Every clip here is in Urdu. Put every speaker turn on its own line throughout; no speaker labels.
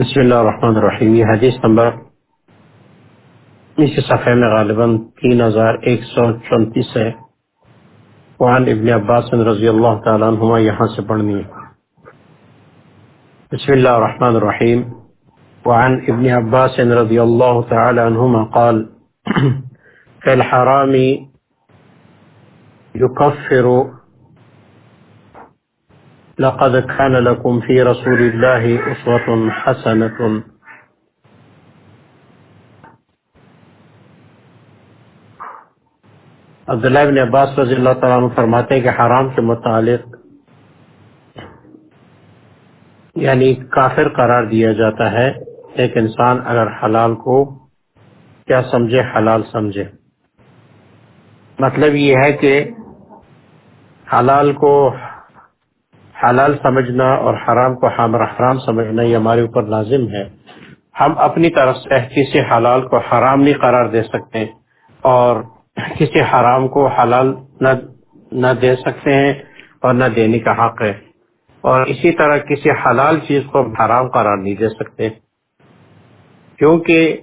بسم اللہ الرحمن الرحیم۔ یہ حدیث نمبر اس صفحے میں غالباً تین ہزار ایک سو چونتیس ہے۔ وعن ابن عباس رضی اللہ تعالیٰ عنہما یہاں سے پڑھنی ہے۔ بسم اللہ الرحمن الرحیم۔ وعن ابن عباس رضی اللہ تعالیٰ عنہما قال، فی الحرام يكفر لقد كان لكم في رسول الله أسوة حسنة. عبداللہ بن عباس رضی اللہ تعالیٰ عنہ فرماتے ہیں کہ حرام کے متعلق یعنی کافر قرار دیا جاتا ہے ایک انسان اگر حلال کو کیا سمجھے، حلال سمجھے۔ مطلب یہ ہے کہ حلال کو حلال سمجھنا اور حرام کو حرام سمجھنا یہ ہمارے اوپر لازم ہے۔ ہم اپنی طرف سے کسی حلال کو حرام نہیں قرار دے سکتے اور کسی حرام کو حلال نہ دے سکتے ہیں اور نہ دینے کا حق ہے۔ اور اسی طرح کسی حلال چیز کو حرام قرار نہیں دے سکتے۔ کیونکہ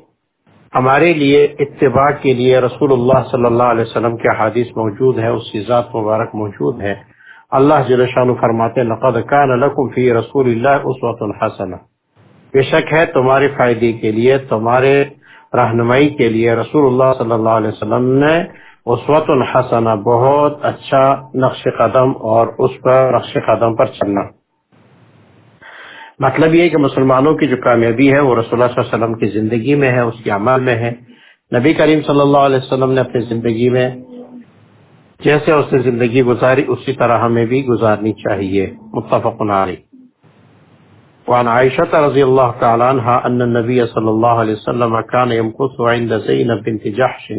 ہمارے لیے اتباع کے لیے رسول اللہ صلی اللہ علیہ وسلم کے حادث موجود ہے، اس کی ذات مبارک موجود ہے۔ اللہ جل شانو فرماتے لقد کان لکم فی رسول اللہ اسوۃ الحسنہ بے شک ہے تمہارے فائدے کے لیے، تمہارے رہنمائی کے لیے رسول اللہ صلی اللہ علیہ وسلم نے اسوۃ الحسنہ بہت اچھا نقش قدم اور اس پر نقش قدم پر چلنا۔ مطلب یہ کہ مسلمانوں کی جو کامیابی ہے، وہ رسول اللہ صلی اللہ علیہ وسلم کی زندگی میں ہے، اس کے عمل میں ہے۔ نبی کریم صلی اللہ علیہ وسلم نے اپنی زندگی میں جیسے اس نے زندگی گزاری، اسی طرح ہمیں بھی گزارنی چاہیے۔ متفق علی وعن عائشة رضي الله تعالى عنها أن النبي صلى الله عليه وسلم كان يمكث عند زينب بنت جحش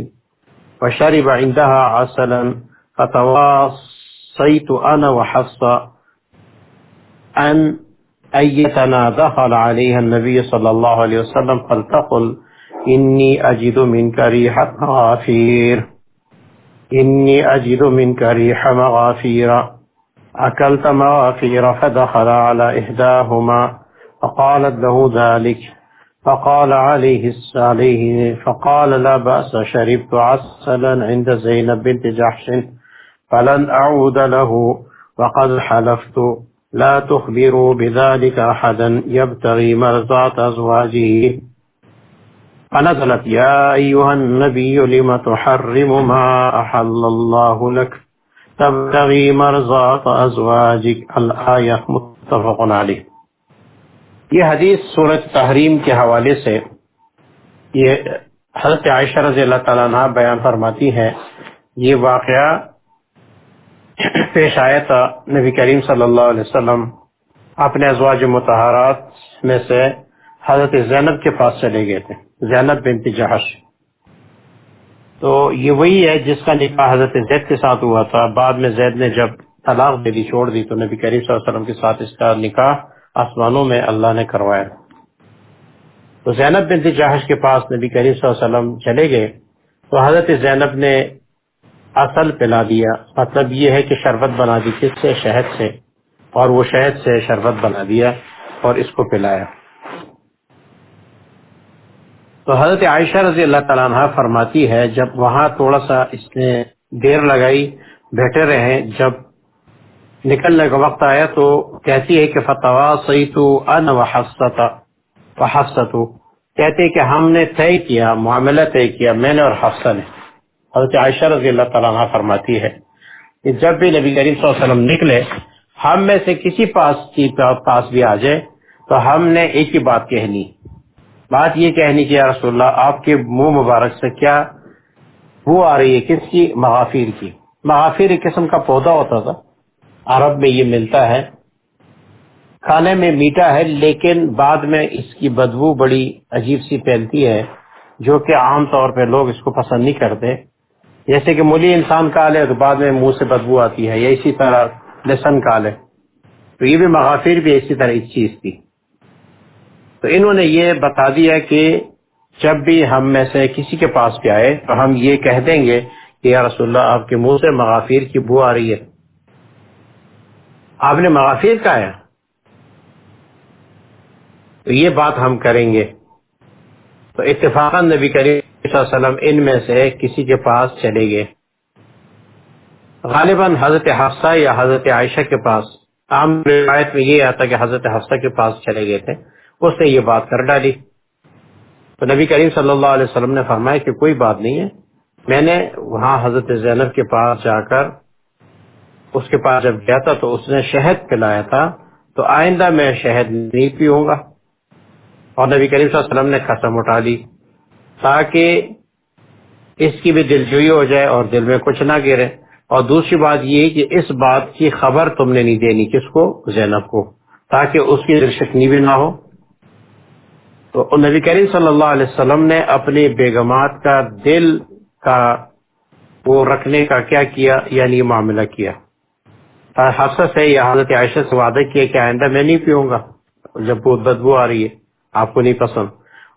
وشرب عندها عسلا فتواصيت أنا وحفصة أن أيتنا دخل عليها النبي صلى الله عليه وسلم فلتقل إني أجد منك ريحة غافير إني أجد منك ريح مغافير. أكلت مغافير فدخل على إحداهما فقالت له ذلك. فقال عليه عليه فقال لا بأس، شربت عسلا عند زينب بنت جحش، فلن أعود له، وقد حلفت. لا تخبروا بذلك أحدا، يبتغي مرضات أزواجه. فنزلت يا أيها النبي، لم تحرم ما أحل الله لك؟ تبتغي مرضات أزواجك. الآية متفق عليه۔ یہ حدیث صورت تحریم کے حوالے سے یہ حضرت عائشہ رضی اللہ تعالیٰ عنہ بیان فرماتی ہے۔ یہ واقعہ پیش آیا تھا۔ نبی کریم صلی اللہ علیہ وسلم اپنے ازواج متحرات میں سے حضرت زینب کے پاس چلے گئے تھے۔ زینب بنت جہش۔ تو یہ وہی ہے جس کا نکاح حضرت زید کے ساتھ ہوا تھا۔ بعد میں زید نے جب طلاق دے دی، چھوڑ دی، تو نبی کریم صلی اللہ علیہ وسلم کے ساتھ اس کا نکاح آسمانوں میں اللہ نے کروایا۔ تو زینب بنت جہش کے پاس نبی کریم صلی اللہ علیہ وسلم چلے گئے۔ تو حضرت زینب نے اصل پلا دیا۔ مطلب یہ ہے کہ شربت بنا دی کس سے؟ شہد سے۔ اور وہ شہد سے شربت بنا دیا اور اس کو پلایا۔ تو حضرت عائشہ رضی اللہ تعالیٰ عنہ فرماتی ہے، جب وہاں تھوڑا سا اس نے دیر لگائی، بیٹھے رہے، جب نکلنے کا وقت آیا تو کہتی ہے کہ فتوا سی تو ان وحفصت کہتے کہ ہم نے طے کیا، معاملہ طے کیا، میں نے اور حفصہ نے۔ حضرت عائشہ رضی اللہ تعالیٰ عنہ فرماتی ہے کہ جب بھی نبی کریم صلی اللہ علیہ وسلم نکلے، ہم میں سے کسی پاس کی پاس بھی آ جائے تو ہم نے ایک ہی بات کہنی بات یہ کہنی کہ یا رسول اللہ، آپ کے منہ مبارک سے کیا وہ آ رہی ہے؟ کس کی؟ مغافیر کی۔ مغافیر ایک قسم کا پودا ہوتا تھا۔ عرب میں یہ ملتا ہے۔ کھانے میں میٹھا ہے، لیکن بعد میں اس کی بدبو بڑی عجیب سی پھیلتی ہے، جو کہ عام طور پہ لوگ اس کو پسند نہیں کرتے۔ جیسے کہ ملی انسان کا لے تو بعد میں منہ سے بدبو آتی ہے، یا اسی طرح لسن کا لے تو یہ بھی مغافر بھی اسی طرح ایک چیز تھی تو انہوں نے یہ بتا دیا کہ جب بھی ہم میں سے کسی کے پاس بھی آئے تو ہم یہ کہہ دیں گے کہ یا رسول اللہ، آپ کے منہ سے مغافیر کی بو آ رہی ہے۔ آپ نے مغافیر کا ہے تو یہ بات ہم کریں گے۔ تو اتفاقا نبی کریم صلی اللہ علیہ وسلم ان میں سے کسی کے پاس چلے گئے۔ غالباً حضرت حفصہ یا حضرت عائشہ کے پاس۔ عام روایت میں یہ آتا کہ حضرت حفصہ کے پاس چلے گئے تھے۔ اس نے یہ بات کر ڈالی۔ تو نبی کریم صلی اللہ علیہ وسلم نے فرمایا کہ کوئی بات نہیں ہے۔ میں نے وہاں حضرت زینب کے پاس جا کر اس کے پاس جب گیا تھا تو اس نے شہد پلایا تھا۔ تو آئندہ میں شہد نہیں پیوں گا۔ اور نبی کریم صلی اللہ علیہ وسلم نے قسم اٹھا لی تاکہ اس کی بھی دل جوئی ہو جائے اور دل میں کچھ نہ گرے۔ اور دوسری بات یہ کہ اس بات کی خبر تم نے نہیں دینی کس کو؟ زینب کو، تاکہ اس کی دل شکنی بھی نہ ہو۔ تو نبی کریم صلی اللہ علیہ وسلم نے اپنی بیگمات کا دل کا وہ رکھنے کا کیا کیا؟ یعنی معاملہ کیا۔ حفصہ سے یا حضرت عائشہ سے وعدہ کیا کہ آئندہ میں نہیں پیوں گا۔ جب بہت بدبو آ رہی ہے، آپ کو نہیں پسند۔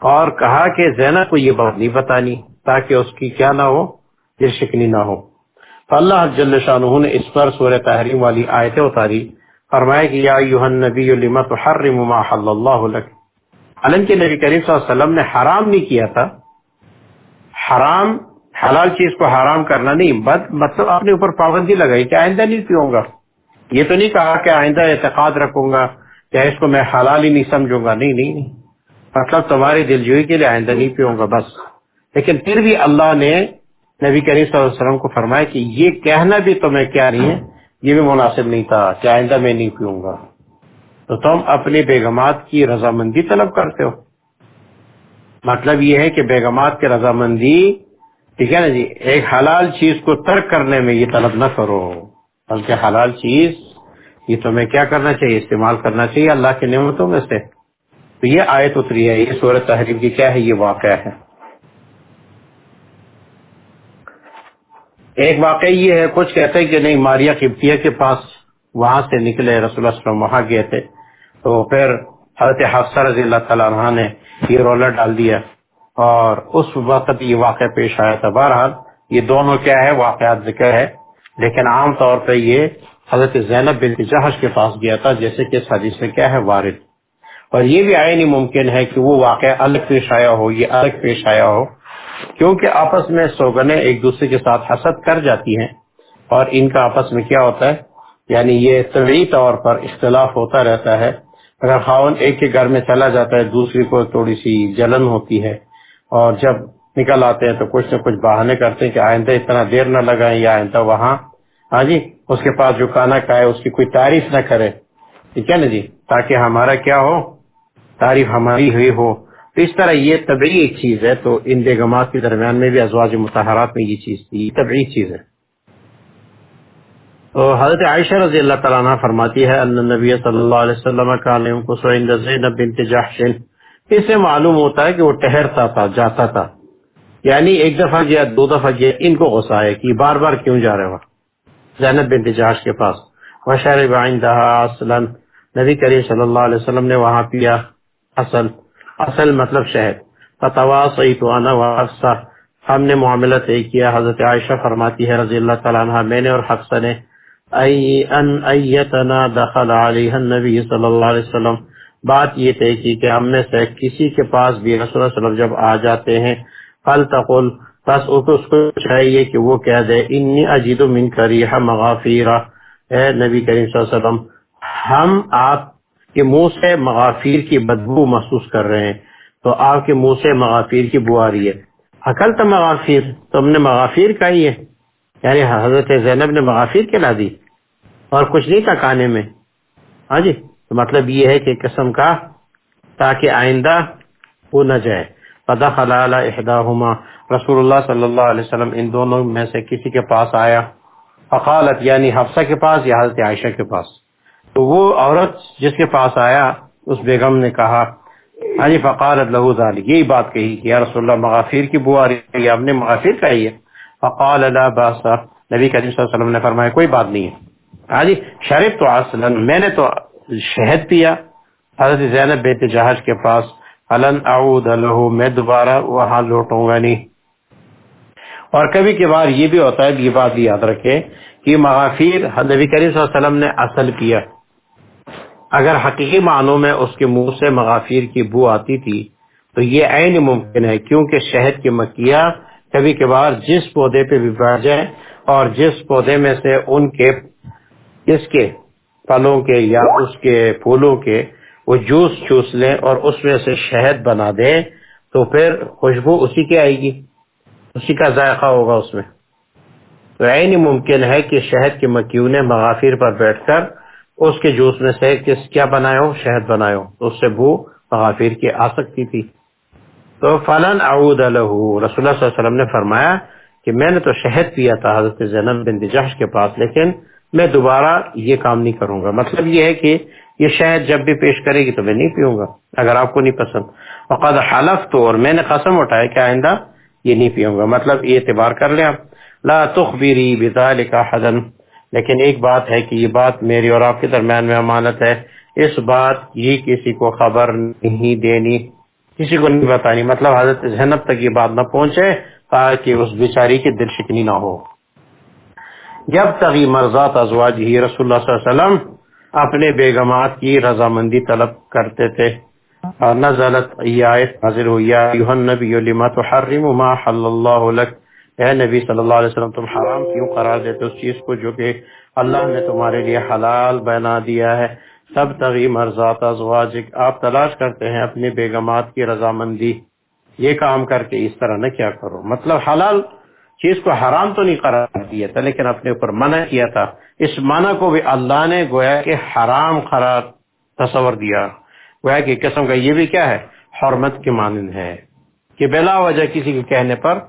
اور کہا کہ زینب کو یہ بات نہیں بتانی تاکہ اس کی کیا نہ ہو دل شکنی نہ ہو۔ اللہ جل شاہ نے اس پر سورہ تحریم والی آیتیں اتاری۔ فرمایا کہ یا نبی لما تحرم ما حل اللہ لک۔ حالانکہ نبی کریم صلی اللہ علیہ وسلم نے حرام نہیں کیا تھا۔ حرام، حلال چیز کو حرام کرنا نہیں، بد مطلب اپنے اوپر پابندی لگائی کہ آئندہ نہیں پیوں گا۔ یہ تو نہیں کہا کہ آئندہ اعتقاد رکھوں گا یا اس کو میں حلال ہی نہیں سمجھوں گا۔ نہیں نہیں نہیں۔ مطلب تمہاری دل جوئی کے لیے آئندہ نہیں پیوں گا، بس۔ لیکن پھر بھی اللہ نے نبی کریم صلی اللہ علیہ وسلم کو فرمایا کہ یہ کہنا بھی تمہیں کیا نہیں ہے، یہ بھی مناسب نہیں تھا کہ آئندہ میں نہیں پیوں گا۔ تو تم اپنی بیگمات کی رضامندی طلب کرتے ہو۔ مطلب یہ ہے کہ بیگمات کی رضامندی، ٹھیک ہے نا جی؟ ایک حلال چیز کو ترک کرنے میں یہ طلب نہ کرو۔ بلکہ حلال چیز، یہ تمہیں کیا کرنا چاہیے؟ استعمال کرنا چاہیے اللہ کی نعمتوں میں سے۔ تو یہ آیت اتری ہے، یہ صورت تحریر کی کیا ہے؟ یہ واقعہ ہے۔ ایک واقعہ یہ ہے، کچھ کہتے ہیں کہ نہیں ماریا قبطیہ کے پاس وہاں سے نکلے، رسول اللہ وسلم وہاں گئے تھے۔ تو پھر حضرت حفصہ رضی اللہ تعالیٰ عنہ نے یہ رولر ڈال دیا اور اس وقت یہ واقعہ پیش آیا تھا۔ بہرحال یہ دونوں کیا ہے؟ واقعات ذکر ہے۔ لیکن عام طور پہ یہ حضرت زینب بن جہش کے پاس گیا تھا، جیسے کہ اس حدیث میں کیا ہے؟ وارد۔ اور یہ بھی آئے نہیں ممکن ہے کہ وہ واقعہ الگ پیش آیا ہو، یہ الگ پیش آیا ہو، کیونکہ آپس میں سوگنے ایک دوسرے کے ساتھ حسد کر جاتی ہیں۔ اور ان کا آپس میں کیا ہوتا ہے؟ یعنی یہ طبعی طور پر اختلاف ہوتا رہتا ہے۔ اگر خاون ایک کے گھر میں چلا جاتا ہے، دوسری کو تھوڑی سی جلن ہوتی ہے اور جب نکل آتے ہیں تو کچھ نہ کچھ بہانے کرتے ہیں کہ آئندہ اتنا دیر نہ لگائیں یا آئندہ وہاں۔ ہاں جی اس کے پاس جو کھانا کھائے، اس کی کوئی تعریف نہ کرے۔ ٹھیک ہے نا جی؟ تاکہ ہمارا کیا ہو؟ تعریف ہماری ہوئی ہو۔ تو اس طرح یہ طبعی ایک چیز ہے۔ تو ان بیگمات کے درمیان میں بھی ازواج متحرات میں یہ چیز تھی طبعی چیز ہے۔ تو حضرت عائشہ رضی اللہ تعالیٰ عنہ فرماتی ہے، ان نبی صلی اللہ علیہ وسلم کا زینب بنت جحشن اس سے معلوم ہوتا ہے کہ وہ ٹہرتا تھا، جاتا تھا۔ یعنی ایک دفعہ گیا، دو دفعہ گیا، ان کو غصہ ہے کہ بار بار کیوں جا رہے ہو؟ زینب بنت جحش کے پاس۔ وشرب عندها اصلا نبی کریم صلی اللہ علیہ وسلم نے وہاں پیا اصل۔ اصل مطلب شہد۔ فتوا تو وحفصہ ہم نے معاملہ طے کیا، حضرت عائشہ فرماتی ہے رضی اللہ تعالیٰ عنہ، میں نے اور حفصہ نے ای ان ایتنا دخل علیہ النبی صلی اللہ علیہ وسلم۔ بات یہ طے کی کہ ہم میں سے کسی کے پاس بھی رسول اللہ علیہ وسلم جب آ جاتے ہیں فل تقل بس اس کو چاہیے کہ وہ کہہ دے، انی اجید من کریہ مغافیرہ اے نبی کریم صلی اللہ علیہ وسلم، ہم آپ کے منہ سے مغافیر کی بدبو محسوس کر رہے ہیں۔ تو آپ کے منہ سے مغافیر کی بو آ رہی ہے۔ عقل تو مغافیر، تم نے مغافیر کا ہی ہے۔ یعنی حضرت زینب نے مغافیر کہلا دی۔ اور کچھ نہیں تھا کانے میں۔ ہاں جی تو مطلب یہ ہے کہ قسم کا تاکہ آئندہ وہ نہ جائے۔ پدا خلال احداہما۔ رسول اللہ صلی اللہ علیہ وسلم ان دونوں میں سے کسی کے پاس آیا۔ فقالت یعنی حفصہ کے پاس یا حضرت عائشہ کے پاس؟ تو وہ عورت جس کے پاس آیا، اس بیگم نے کہا ہاں جی فقالت لہو ذالک یہی بات کہی کہ یا رسول اللہ، مغافیر کی بو آ رہی ہے آپ نے مغافیر کہی ہے۔ فقال، لا باس نبی کریم صلی اللہ علیہ وسلم نے فرمایا، کوئی بات نہیں ہے۔ ہاں جی شریف تو اصلا، میں نے تو شہد پیا۔ حضرت زینب بیت جہاز کے پاس فلن اعود له میں دوبارہ وہاں لوٹوں گا نہیں. اور کبھی کبھار یہ بھی ہوتا ہے، یہ بات یاد رکھے کہ مغافیر نبی کریم صلی اللہ علیہ وسلم نے اصل کیا اگر حقیقی معنوں میں اس کے منہ سے مغافیر کی بو آتی تھی، تو یہ عین ممکن ہے، کیونکہ شہد کی مکیا کبھی کبھار جس پودے پہ بھی بیٹھ جائے اور جس پودے میں سے ان کے اس کے پھلوں کے یا اس کے پھولوں کے وہ جوس چوس لیں اور اس میں سے شہد بنا دے تو پھر خوشبو اسی کی آئے گی۔ اسی کا ذائقہ ہوگا اس میں۔ تو عین ممکن ہے کہ شہد کے مکیوں نے مغافیر پر بیٹھ کر اس کے جوس میں سے کس کیا بنائے ہو شہد بنائے ہو تو اس سے بو مغافیر کی آ سکتی تھی۔ تو فلن اعود رسول اللہ صلی اللہ علیہ وسلم نے فرمایا کہ میں نے تو شہد پیا تھا حضرت زینب بن جحش کے پاس، لیکن میں دوبارہ یہ کام نہیں کروں گا۔ مطلب یہ ہے کہ یہ شہد جب بھی پیش کرے گی تو میں نہیں پیوں گا، اگر آپ کو نہیں پسند۔ فقد حلف تو اور میں نے قسم اٹھایا کہ آئندہ یہ نہیں پیوں گا۔ مطلب یہ اعتبار کر لیں آپ۔ لا تخبری بذالک حدن لیکن ایک بات ہے کہ یہ بات میری اور آپ کے درمیان میں امانت ہے۔ اس بات یہ کسی کو خبر نہیں دینی، کسی کو نہیں بتانی۔ مطلب حضرت زینب تک یہ بات نہ پہنچے تاکہ اس بیچاری کی دل شکنی نہ ہو۔ جب تک یہ مرزات ازواج ہی رسول اللہ صلی اللہ علیہ وسلم اپنے بیگمات کی رضامندی طلب کرتے تھے۔ نزلت یہ آیت حاضر ہوئی، یا ایوہن نبی لما تحرم ما حل اللہ لک؟ اے نبی صلی اللہ علیہ وسلم، تم حرام کیوں قرار دیتے اس چیز کو جو کہ اللہ نے تمہارے لیے حلال بنا دیا ہے؟ سب تغی مرزات ازواجک، آپ تلاش کرتے ہیں اپنے بیگمات کی رضامندی۔ یہ کام کر کے اس طرح نہ کیا کرو۔ مطلب حلال چیز کو حرام تو نہیں قرار دیا تھا، لیکن اپنے اوپر منع کیا تھا۔ اس منع کو بھی اللہ نے گویا کہ حرام قرار تصور دیا۔ گویا کہ قسم کا یہ بھی کیا ہے؟ حرمت کے مانند ہے۔ کہ بلا وجہ کسی کے کہنے پر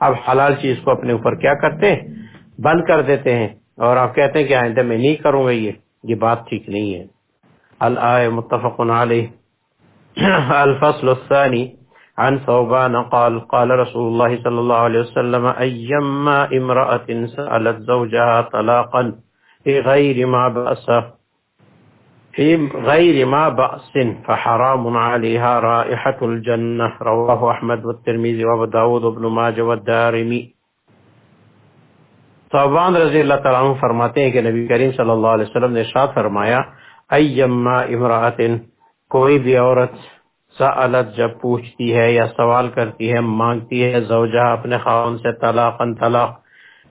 اب حلال چیز کو اپنے اوپر کیا کرتے ہیں؟ بند کر دیتے ہیں۔ اور آپ کہتے ہیں کہ آئندہ میں نہیں کروں گا یہ۔ یہ بات ٹھیک نہیں ہے۔ الآئے متفق علیہ۔ الفصل الثانی۔ عن ثوبان قال قال رسول الله صلى الله عليه وسلم، أيما امرأة سألت زوجها طلاقا في غير ما بأس، في غير ما بأس، فحرام عليها رائحة الجنة. رواه أحمد والترمذي وابو داود وابن ماجه والدارمي. صحابان رضی اللہ تعالیٰ عنہ فرماتے ہیں کہ نبی کریم صلی اللہ علیہ وسلم نے ارشاد فرمایا ایما امرأت کوئی بھی عورت سألت، جب پوچھتی ہے یا سوال کرتی ہے، مانگتی ہے، زوجہ اپنے خاون سے طلاقا طلاق،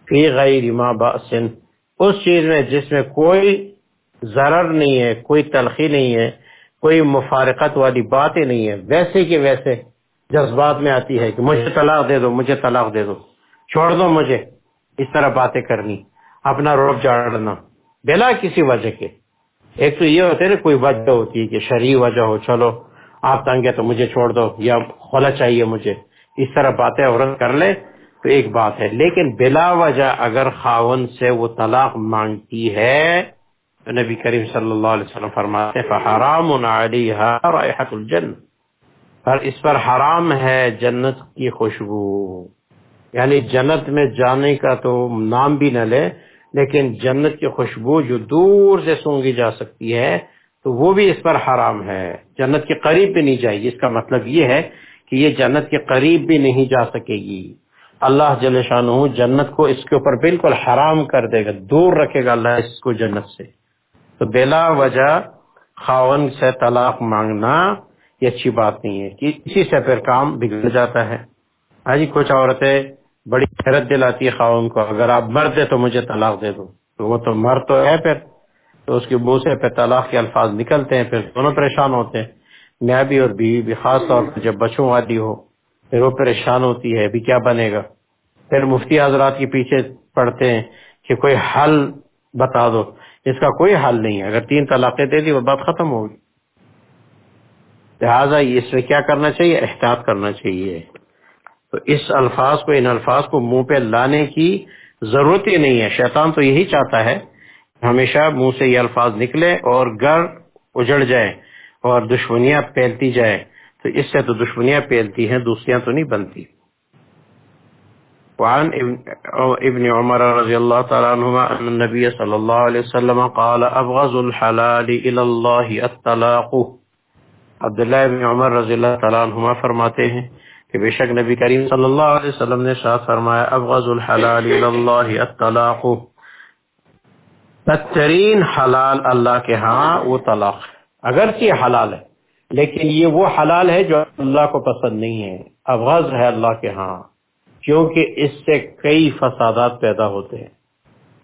فی غیر ما بأس۔ اس چیز میں، جس میں کوئی ضرر نہیں ہے، کوئی تلخی نہیں ہے، کوئی مفارقت والی باتیں نہیں ہے ویسے کہ ویسے جذبات میں آتی ہے کہ مجھے طلاق دے دو، مجھے طلاق دے دو، چھوڑ دو مجھے، اس طرح باتیں کرنی، اپنا روپ جاڑنا، بلا کسی وجہ کے۔ ایک تو یہ ہوتے نا، کوئی وجہ ہوتی ہے کہ شرعی وجہ ہو، چلو آپ تنگ ہے تو مجھے چھوڑ دو، یا کھولا چاہیے مجھے۔ اس طرح باتیں عورت کر لے تو ایک بات ہے۔ لیکن بلا وجہ اگر خاون سے وہ طلاق مانگتی ہے، تو نبی کریم صلی اللہ علیہ وسلم فرماتے فحرام الجن پر اس پر حرام ہے جنت کی خوشبو۔ یعنی جنت میں جانے کا تو نام بھی نہ لے، لیکن جنت کی خوشبو جو دور سے سونگی جا سکتی ہے تو وہ بھی اس پر حرام ہے۔ جنت کے قریب بھی نہیں جائے گی۔ اس کا مطلب یہ ہے کہ یہ جنت کے قریب بھی نہیں جا سکے گی۔ اللہ جل شاہ جنت کو اس کے اوپر بالکل حرام کر دے گا، دور رکھے گا اللہ اس کو جنت سے۔ تو بلا وجہ خاون سے طلاق مانگنا یہ اچھی بات نہیں ہے کہ اسی سے پھر کام بگڑ جاتا ہے۔ ہاں جی کچھ عورتیں بڑی حیرت دلاتی ہے خاون کو، اگر آپ مرد تو مجھے طلاق دے دو۔ تو وہ تو مر تو ہے پھر۔ تو اس کے منہ سے پھر طلاق کے الفاظ نکلتے ہیں، پھر دونوں پریشان ہوتے ہیں۔ میں بھی اور بیوی بھی خاص طور پر جب بچوں والی ہو، پھر وہ پریشان ہوتی ہے بھی کیا بنے گا۔ پھر مفتی حضرات کے پیچھے پڑتے ہیں کہ کوئی حل بتا دو۔ اس کا کوئی حل نہیں ہے۔ اگر تین طلاقیں دے دی، وہ بات ختم ہوگی لہٰذا اس میں کیا کرنا چاہیے؟ احتیاط کرنا چاہیے۔ تو اس الفاظ کو، ان الفاظ کو منہ پہ لانے کی ضرورت ہی نہیں ہے۔ شیطان تو یہی چاہتا ہے ہمیشہ منہ سے یہ الفاظ نکلے اور گھر اجڑ جائے اور دشمنیاں پھیلتی جائے۔ تو اس سے تو دشمنیاں پھیلتی ہیں، دوسریاں تو نہیں بنتی۔ وعن ابن عمر رضی اللہ تعالی عنہما ان النبی صلی اللہ علیہ وسلم قال، ابغض الحلال الى اللہ الطلاق. عبداللہ ابن عمر رضی اللہ تعالی عنہما فرماتے ہیں کہ بے شک نبی کریم صلی اللہ علیہ وسلم نے شاہ فرمایا، ابغض الحلال الى اللہ الطلاق. بدترین حلال اللہ کے ہاں وہ طلاق ہے۔ اگرچہ حلال ہے، لیکن یہ وہ حلال ہے جو اللہ کو پسند نہیں ہے۔ ابغض ہے اللہ کے ہاں کیونکہ اس سے کئی فسادات پیدا ہوتے ہیں۔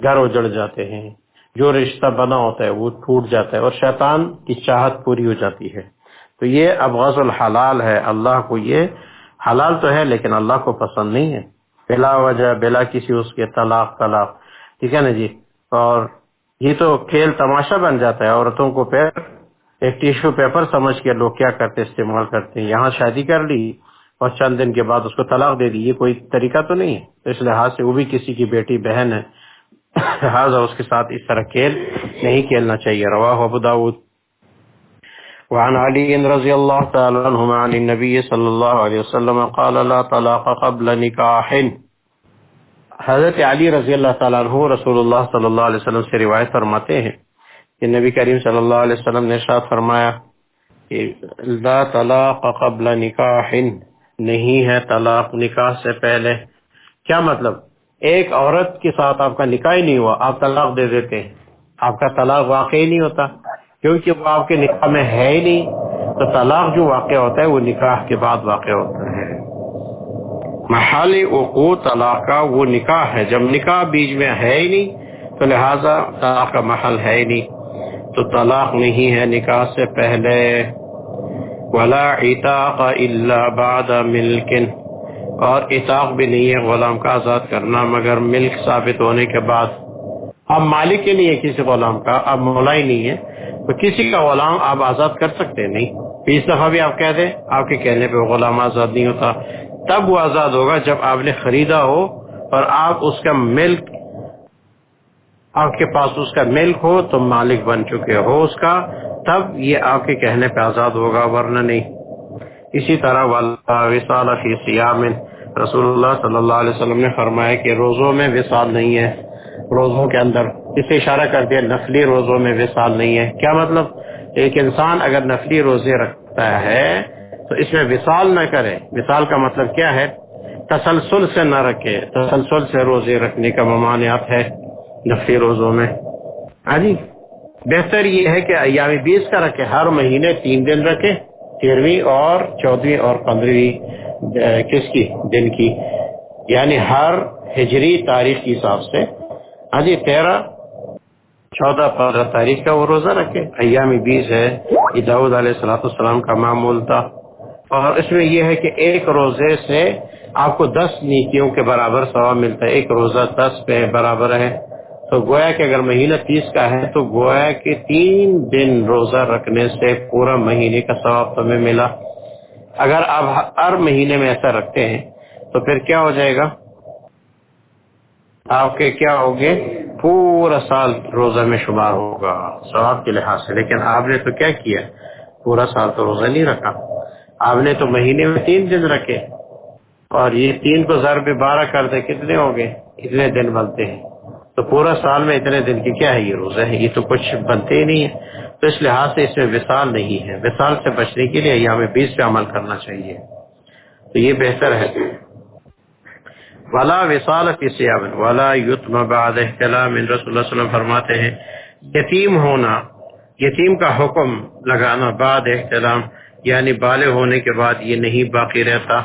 گھر اجڑ جاتے ہیں، جو رشتہ بنا ہوتا ہے وہ ٹوٹ جاتا ہے اور شیطان کی چاہت پوری ہو جاتی ہے۔ تو یہ ابغض الحلال ہے، اللہ کو یہ حلال تو ہے، لیکن اللہ کو پسند نہیں ہے۔ بلا وجہ، بلا کسی اس کے طلاق طلاق۔ ٹھیک ہے نا جی؟ اور یہ تو کھیل تماشا بن جاتا ہے، عورتوں کو پیر ایک ٹیشو پیپر سمجھ کے لوگ کیا کرتے، استعمال کرتے ہیں۔ یہاں شادی کر لی اور چند دن کے بعد اس کو طلاق دے دی، یہ کوئی طریقہ تو نہیں ہے۔ اس لحاظ سے وہ بھی کسی کی بیٹی، بہن ہے۔ لہٰذا اس کے ساتھ اس طرح کھیل نہیں کھیلنا چاہیے۔ رواہ ابو داود وعن علي رضي الله تعالى عنهما عن النبي صلى الله عليه وسلم قال لا طلاق قبل نكاح حضرت علی رضی اللہ تعالیٰ عنہ رسول اللہ صلی اللہ علیہ وسلم سے روایت فرماتے ہیں کہ نبی کریم صلی اللہ علیہ وسلم نے شاد فرمایا کہ لا طلاق قبل نکاح، نہیں ہے طلاق نکاح سے پہلے۔ کیا مطلب؟ ایک عورت کے ساتھ آپ کا نکاح ہی نہیں ہوا، آپ طلاق دے دیتے ہیں۔ آپ کا طلاق واقع ہی نہیں ہوتا، کیونکہ وہ آپ کے نکاح میں ہے ہی نہیں۔ تو طلاق جو واقع ہوتا ہے، وہ نکاح کے بعد واقع ہوتا ہے۔ محال وقوع طلاق کا وہ نکاح ہے۔ جب نکاح بیچ میں ہے ہی نہیں، تو لہذا طلاق کا محل ہے ہی نہیں۔ تو طلاق نہیں ہے نکاح سے پہلے۔ ولا عتاق الا بعد ملک اور اتاق بھی نہیں ہے غلام کا آزاد کرنا، مگر ملک ثابت ہونے کے بعد۔ اب مالک ہی نہیں ہے کسی غلام کا، اب مولا ہی نہیں ہے۔ تو کسی کا غلام آپ آزاد کر سکتے نہیں۔ اس دفعہ بھی آپ کہہ دیں، آپ کے کہنے پہ غلام آزاد نہیں ہوتا۔ تب وہ آزاد ہوگا جب آپ نے خریدا ہو اور آپ اس کا ملک آپ کے پاس اس کا ملک ہو تو مالک بن چکے ہو اس کا، تب یہ آپ کے کہنے پہ آزاد ہوگا، ورنہ نہیں۔ اسی طرح فی سیام رسول اللہ صلی اللہ علیہ وسلم نے فرمایا کہ روزوں میں وصال نہیں ہے۔ روزوں کے اندر۔ اسے اشارہ کر دیا، نفلی روزوں میں وصال نہیں ہے۔ کیا مطلب؟ ایک انسان اگر نفلی روزے رکھتا ہے تو اس میں وصال نہ کرے۔ وصال کا مطلب کیا ہے؟ تسلسل سے نہ رکھے۔ تسلسل سے روزے رکھنے کا ممانعات ہے نفلی روزوں میں۔ ہاں جی بہتر یہ ہے کہ ایام بیس کا رکھے، ہر مہینے تین دن رکھے تیرہویں اور چودہویں اور پندرہویں کس کی؟ دن کی۔ یعنی ہر ہجری تاریخ کے حساب سے۔ ہاں جی تیرہ، چودہ، پندرہ تاریخ کا وہ روزہ رکھے۔ ایام بیس ہے، یہ داود علیہ السلاۃ السلام کا معمول تھا۔ اور اس میں یہ ہے کہ ایک روزے سے آپ کو دس نیکیوں کے برابر ثواب ملتا ہے۔ ایک روزہ دس پہ برابر ہے۔ تو گویا کہ اگر مہینہ تیس کا ہے تو گویا کہ تین دن روزہ رکھنے سے پورا مہینے کا ثواب تمہیں ملا۔ اگر آپ ہر مہینے میں ایسا رکھتے ہیں تو پھر کیا ہو جائے گا؟ آپ کے کیا ہوگے؟ پورا سال روزہ میں شمار ہوگا ثواب کے لحاظ سے۔ لیکن آپ نے تو کیا کیا؟ پورا سال تو روزہ نہیں رکھا۔ آپ نے تو مہینے میں تین دن رکھے اور یہ تین کو ضرب بارہ کر دے، کتنے ہو گئے اتنے دن بنتے ہیں۔ تو پورا سال میں اتنے دن کی کیا ہے؟ یہ روزہ ہے، یہ تو کچھ بنتے ہی نہیں ہے۔ تو اس لحاظ سے اس میں وصال نہیں ہے۔ وصال سے بچنے کے لیے یہاں میں بیس پہ عمل کرنا چاہیے۔ تو یہ بہتر ہے۔ ولا وصال ولا یتم بعد احتلام رسول اللہ علیہ وسلم فرماتے ہیں، یتیم ہونا، یتیم کا حکم لگانا بعد احتلام یعنی بالغ ہونے کے بعد یہ نہیں باقی رہتا۔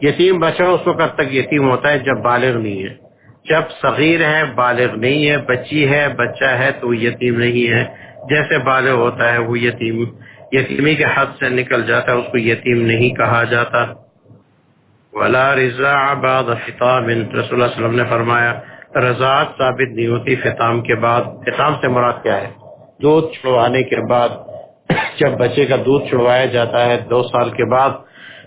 یتیم بچہ اس وقت تک یتیم ہوتا ہے جب بالغ نہیں ہے۔ جب صغیر ہے، بالغ نہیں ہے، بچی ہے، بچہ ہے تو وہ یتیم نہیں ہے۔ جیسے بالغ ہوتا ہے، وہ یتیم، یتیمی کے حد سے نکل جاتا ہے، اس کو یتیم نہیں کہا جاتا۔ ولا رضا بعد خطاب رسول اللہ علیہ وسلم نے فرمایا، رضاعت ثابت نہیں ہوتی فتام کے بعد۔ فتام سے مراد کیا ہے؟ دودھ چھڑوانے کے بعد۔ جب بچے کا دودھ چھڑوایا جاتا ہے دو سال کے بعد،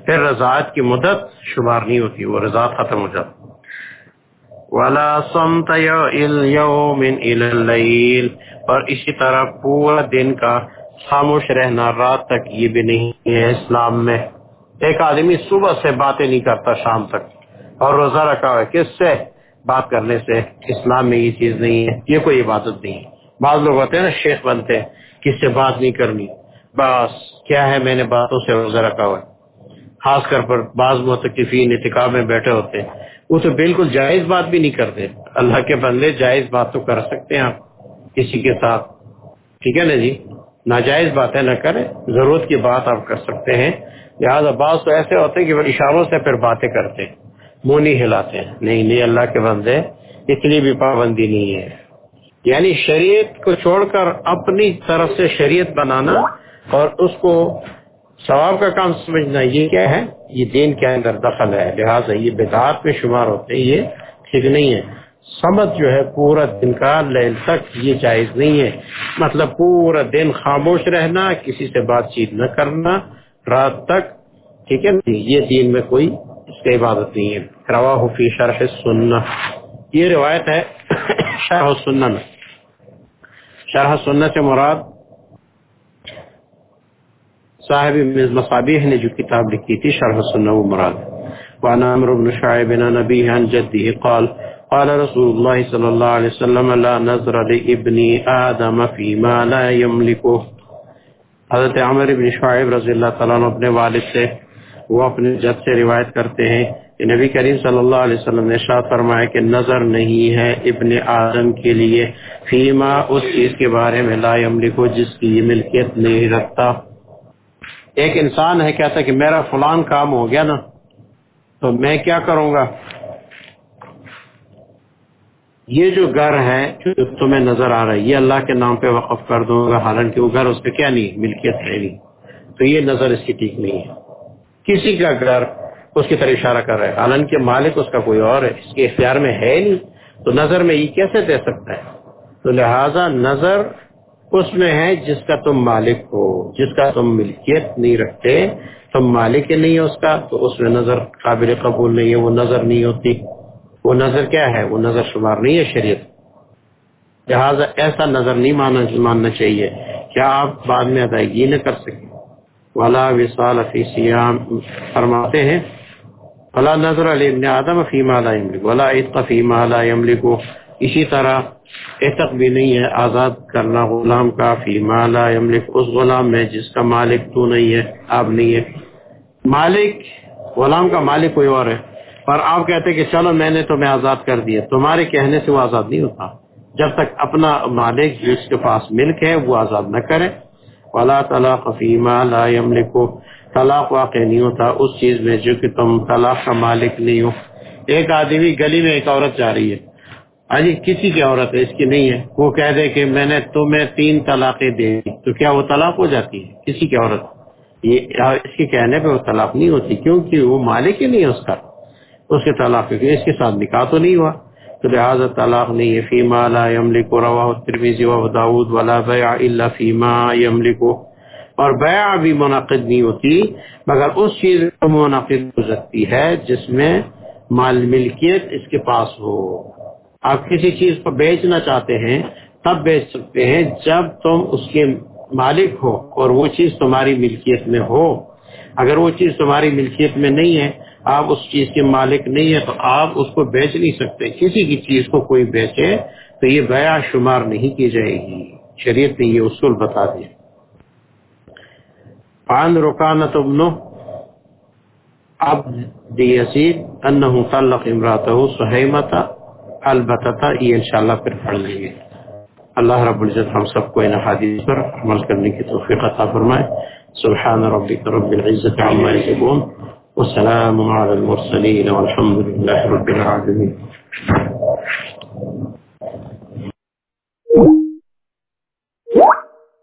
پھر رضاعت کی مدت شمار نہیں ہوتی، وہ رضاعت ختم ہو جاتی ولا سمت اور اسی طرح پورا دن کا خاموش رہنا رات تک یہ بھی نہیں ہے اسلام میں۔ ایک آدمی صبح سے باتیں نہیں کرتا شام تک، اور روزہ رکھا ہوا ہے۔ کس سے؟ بات کرنے سے۔ اسلام میں یہ چیز نہیں ہے، یہ کوئی عبادت نہیں ہے۔ بعض لوگ ہوتے ہیں نا، شیخ بنتے ہیں، کس سے بات نہیں کرنی؟ بس کیا ہے میں نے باتوں سے روزہ رکھا ہوا؟ خاص کر پر بعض متقفین اتقاب میں بیٹھے ہوتے وہ تو بالکل جائز بات بھی نہیں کرتے۔ اللہ کے بندے جائز بات تو کر سکتے ہیں آپ کسی کے ساتھ۔ ٹھیک ہے نا جی؟ ناجائز باتیں نہ کریں۔ ضرورت کی بات آپ کر سکتے ہیں۔ لہٰذا بعض تو ایسے ہوتے ہیں کہ وہ اشاروں سے پھر باتیں کرتے ہیں۔ منہ نہیں ہلاتے ہیں۔ نہیں نہیں، اللہ کے بندے اس لیے بھی پابندی نہیں ہے۔ یعنی شریعت کو چھوڑ کر اپنی طرف سے شریعت بنانا اور اس کو ثواب کا کام سمجھنا یہ کیا ہے؟ یہ دین کے اندر دخل ہے، لہٰذا یہ بدعات میں شمار ہوتے ہیں، یہ ٹھیک نہیں ہے۔ سمجھ جو ہے، پورا دن کا لیل تک یہ جائز نہیں ہے۔ مطلب پورا دن خاموش رہنا، کسی سے بات چیت نہ کرنا، رات تک، ٹھیک ہے؟ یہ دین میں کوئی اس کی عبادت نہیں ہے۔ روا فی شرح سننا یہ روایت ہے شرح سننا میں۔ شرح سننا سے مراد صاحب مصابیح نے جو کتاب لکھی تھی، شرح سننا وہ مراد۔ وانا عمرو بن شعيب بن نبي عن جده قال قال رسول الله صلى الله عليه وسلم، لا نظر لابن آدم فيما لا يملكه حضرت عمر بن شعیب رضی اللہ تعالیٰ عنہ اپنے والد سے، وہ اپنے جد سے روایت کرتے ہیں کہ نبی کریم صلی اللہ علیہ وسلم نے شاہ فرمایا کہ نظر نہیں ہے ابن آدم کے لیے، فیما اس چیز کے بارے میں لا یملکو جس کی یہ ملکیت نہیں رکھتا۔ ایک انسان ہے، کہتا کہ میرا فلان کام ہو گیا نا، تو میں کیا کروں گا؟ یہ جو گھر ہے، جو تمہیں نظر آ رہا ہے، یہ اللہ کے نام پہ وقف کر دوں گا، حالانکہ وہ گھر اس پہ کیا نہیں، ملکیت ہے نہیں۔ تو یہ نظر اس کی ٹھیک نہیں ہے۔ کسی کا گھر اس کی طرح اشارہ کر رہا ہے، حالانکہ مالک اس کا کوئی اور ہے، اس کے اختیار میں ہے نہیں۔ تو نظر میں یہ کیسے دے سکتا ہے؟ تو لہذا نظر اس میں ہے جس کا تم مالک ہو، جس کا تم ملکیت نہیں رکھتے، تم مالک نہیں ہے اس کا، تو اس میں نظر قابل قبول نہیں ہے، وہ نظر نہیں ہوتی۔ وہ نظر کیا ہے؟ وہ نظر شمار نہیں ہے شریعت۔ لہٰذا ایسا نظر نہیں ماننا ماننا چاہیے۔ کیا آپ بعد میں ادائیگی نہ کر سکیں؟ ولا وصال فی سیام فرماتے ہیں فلا نظر علی ابن آدم فی لا یملک ولا عتق فی لا یملک اسی طرح اعتق بھی نہیں ہے، آزاد کرنا غلام کا فیما لا یملک اس غلام میں جس کا مالک تو نہیں ہے، آپ نہیں ہے۔ مالک، غلام کا مالک کوئی اور ہے۔ پر آپ کہتے کہ چلو میں نے تمہیں آزاد کر دیا۔ تمہارے کہنے سے وہ آزاد نہیں ہوتا۔ جب تک اپنا مالک جس کے پاس ملک ہے، وہ آزاد نہ کرے۔ ولا طلاق فیما لا یملکو طلاق واقع نہیں ہوتا اس چیز میں جو کہ تم طلاق کا مالک نہیں ہو۔ ایک آدمی گلی میں ایک عورت جا رہی ہے۔ آجی کسی کی عورت ہے، اس کی نہیں ہے۔ وہ کہہ دے کہ میں نے تمہیں تین طلاقیں دے تو کیا وہ طلاق ہو جاتی ہے؟ کسی کی عورت۔ یہ اس کے کہنے پہ وہ طلاق نہیں ہوتی، کیونکہ وہ مالک ہی نہیں ہے اس کا۔ اس کے طلاق اس کے ساتھ نکاح تو نہیں ہوا۔ تو لہٰذا طلاق نہیں ہے۔ فیما لا یملک رواہ ترمیزی و داود ولا بیع الا فیما یملک۔ اور بیع بھی منعقد نہیں ہوتی، مگر اس چیز کو منعقد ہو سکتی ہے جس میں مال ملکیت اس کے پاس ہو۔ آپ کسی چیز کو بیچنا چاہتے ہیں، تب بیچ سکتے ہیں جب تم اس کے مالک ہو اور وہ چیز تمہاری ملکیت میں ہو۔ اگر وہ چیز تمہاری ملکیت میں نہیں ہے، آپ اس چیز کے مالک نہیں ہے تو آپ اس کو بیچ نہیں سکتے۔ کسی کی چیز کو کوئی بیچے تو یہ بیع شمار نہیں کی جائے گی۔ شریعت نے یہ اصول بتا دیا۔ پان رکانت ابنو اب یسید انہو طلق امراتہو البتہ تھا، یہ انشاءاللہ پھر پڑھ لیں گے۔ اللہ رب العزت ہم سب کو ان حدیث پر عمل کرنے کی توفیق عطا فرمائے۔ سبحان ربک رب العزت عما يصفون وسلام على المرسلين والحمد لله رب العالمين